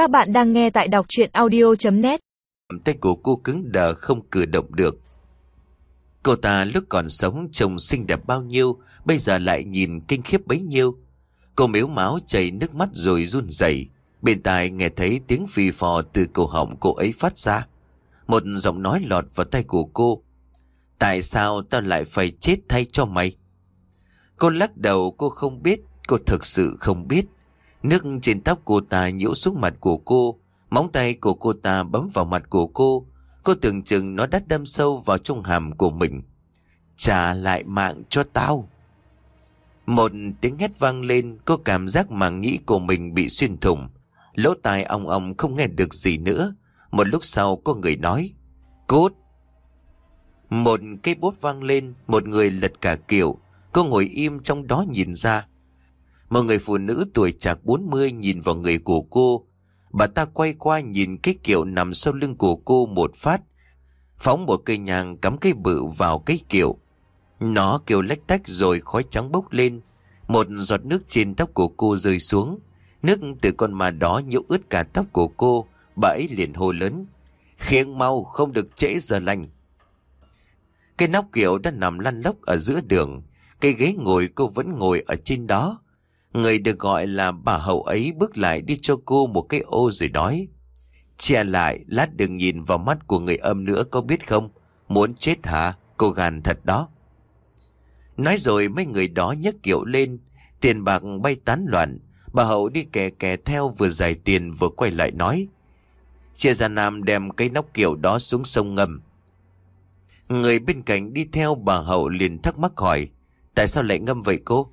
Các bạn đang nghe tại đọc chuyện audio.net Tay của cô cứng đờ không cử động được. Cô ta lúc còn sống trông xinh đẹp bao nhiêu, bây giờ lại nhìn kinh khiếp bấy nhiêu. Cô miếu máu chảy nước mắt rồi run rẩy Bên tai nghe thấy tiếng phì phò từ cổ họng cô ấy phát ra. Một giọng nói lọt vào tay của cô. Tại sao tao lại phải chết thay cho mày? Cô lắc đầu cô không biết, cô thực sự không biết. Nước trên tóc cô ta nhiễu xuống mặt của cô, móng tay của cô ta bấm vào mặt của cô. Cô tưởng chừng nó đắt đâm sâu vào trong hàm của mình. Trả lại mạng cho tao. Một tiếng hét vang lên, cô cảm giác màng nhĩ của mình bị xuyên thủng. Lỗ tai ong ong không nghe được gì nữa. Một lúc sau có người nói, Cút! Một cây bút vang lên, một người lật cả kiểu. Cô ngồi im trong đó nhìn ra. Một người phụ nữ tuổi chạc 40 nhìn vào người của cô. Bà ta quay qua nhìn cái kiệu nằm sau lưng của cô một phát. Phóng một cây nhang cắm cây bự vào cái kiệu, Nó kêu lách tách rồi khói trắng bốc lên. Một giọt nước trên tóc của cô rơi xuống. Nước từ con mà đó nhiễu ướt cả tóc của cô. Bà ấy liền hô lớn. Khiêng mau không được trễ giờ lành. Cái nóc kiệu đã nằm lăn lóc ở giữa đường. Cây ghế ngồi cô vẫn ngồi ở trên đó. Người được gọi là bà hậu ấy bước lại đi cho cô một cái ô rồi nói. Che lại, lát đừng nhìn vào mắt của người âm nữa có biết không? Muốn chết hả? Cô gàn thật đó. Nói rồi mấy người đó nhấc kiệu lên, tiền bạc bay tán loạn. Bà hậu đi kè kè theo vừa giải tiền vừa quay lại nói. Chia ra nam đem cái nóc kiệu đó xuống sông ngầm. Người bên cạnh đi theo bà hậu liền thắc mắc hỏi. Tại sao lại ngâm vậy cô?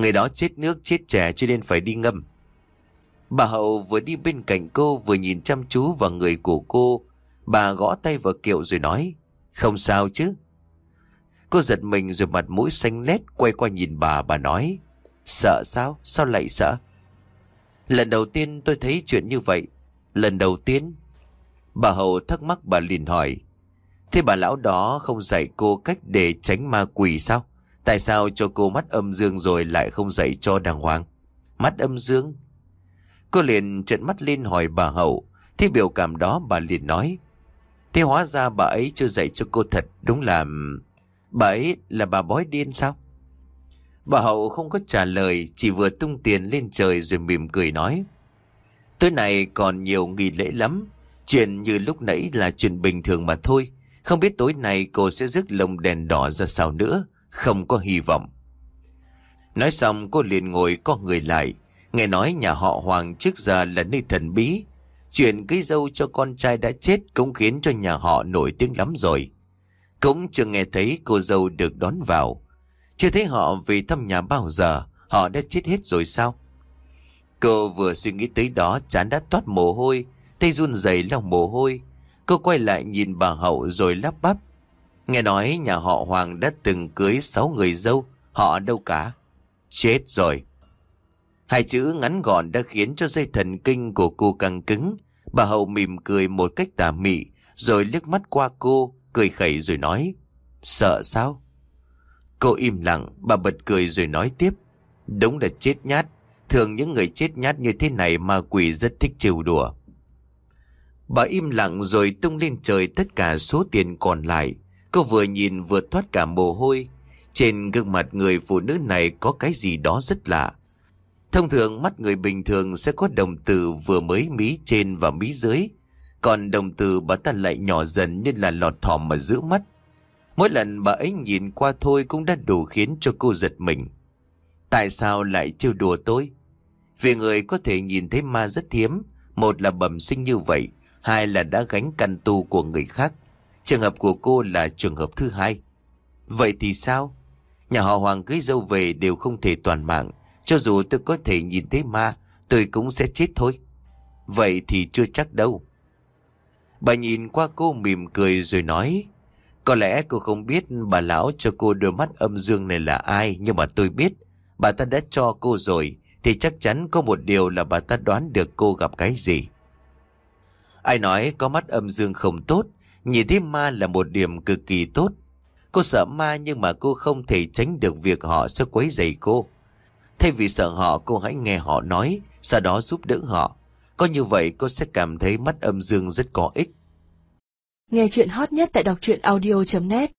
Người đó chết nước, chết trẻ cho nên phải đi ngâm. Bà hậu vừa đi bên cạnh cô, vừa nhìn chăm chú vào người của cô. Bà gõ tay vào kiệu rồi nói. Không sao chứ. Cô giật mình rồi mặt mũi xanh lét quay qua nhìn bà bà nói. Sợ sao? Sao lại sợ? Lần đầu tiên tôi thấy chuyện như vậy. Lần đầu tiên. Bà hậu thắc mắc bà liền hỏi. Thế bà lão đó không dạy cô cách để tránh ma quỷ sao? Tại sao cho cô mắt âm dương rồi lại không dạy cho đàng hoàng? Mắt âm dương? Cô liền trợn mắt lên hỏi bà hậu. Thế biểu cảm đó bà liền nói. Thế hóa ra bà ấy chưa dạy cho cô thật, đúng là... Bà ấy là bà bói điên sao? Bà hậu không có trả lời, Chỉ vừa tung tiền lên trời rồi mỉm cười nói Tối nay còn nhiều nghi lễ lắm Chuyện như lúc nãy là chuyện bình thường mà thôi Không biết tối nay cô sẽ rước lồng đèn đỏ ra sao nữa không có hy vọng. Nói xong, cô liền ngồi co người lại, Nghe nói nhà họ Hoàng trước giờ là nơi thần bí. Chuyện cưới dâu cho con trai đã chết Cũng khiến cho nhà họ nổi tiếng lắm rồi. Cũng chưa nghe thấy cô dâu được đón vào. Chưa thấy họ về thăm nhà bao giờ, Họ đã chết hết rồi sao? Cô vừa suy nghĩ tới đó, Chán đã toát mồ hôi, Tay run rẩy lòng mồ hôi. Cô quay lại nhìn bà hậu rồi lắp bắp. Nghe nói nhà họ Hoàng đã từng cưới sáu người dâu, Họ đâu cả? Chết rồi. Hai chữ ngắn gọn đã khiến cho dây thần kinh của cô căng cứng. Bà hậu mỉm cười một cách tà mị, Rồi liếc mắt qua cô, Cười khẩy rồi nói, Sợ sao? Cô im lặng, Bà bật cười rồi nói tiếp, Đúng là chết nhát. Thường những người chết nhát như thế này ma quỷ rất thích trêu đùa. Bà im lặng rồi tung lên trời tất cả số tiền còn lại. Cô vừa nhìn vừa thoát cả mồ hôi. Trên gương mặt người phụ nữ này có cái gì đó rất lạ. Thông thường mắt người bình thường sẽ có đồng tử vừa mới mí trên và mí dưới. Còn đồng tử bà ta lại nhỏ dần như là lọt thỏm ở giữa mắt. Mỗi lần bà ấy nhìn qua thôi cũng đã đủ khiến cho cô giật mình. Tại sao lại trêu đùa tôi? Vì người có thể nhìn thấy ma rất hiếm. Một là bẩm sinh như vậy, Hai là đã gánh căn tu của người khác. Trường hợp của cô là trường hợp thứ hai. Vậy thì sao? Nhà họ Hoàng cưới dâu về đều không thể toàn mạng. Cho dù tôi có thể nhìn thấy ma, Tôi cũng sẽ chết thôi. Vậy thì chưa chắc đâu. Bà nhìn qua cô mỉm cười rồi nói, Có lẽ cô không biết bà lão cho cô đôi mắt âm dương này là ai, Nhưng mà tôi biết, Bà ta đã cho cô rồi, Thì chắc chắn có một điều là bà ta đoán được cô gặp cái gì. Ai nói có mắt âm dương không tốt Nhìn thấy ma là một điểm cực kỳ tốt. Cô sợ ma nhưng mà cô không thể tránh được việc họ sẽ quấy rầy cô. Thay vì sợ họ, cô hãy nghe họ nói, Sau đó giúp đỡ họ. Có như vậy, cô sẽ cảm thấy mắt âm dương rất có ích. Nghe chuyện hot nhất tại đọc truyện audio.net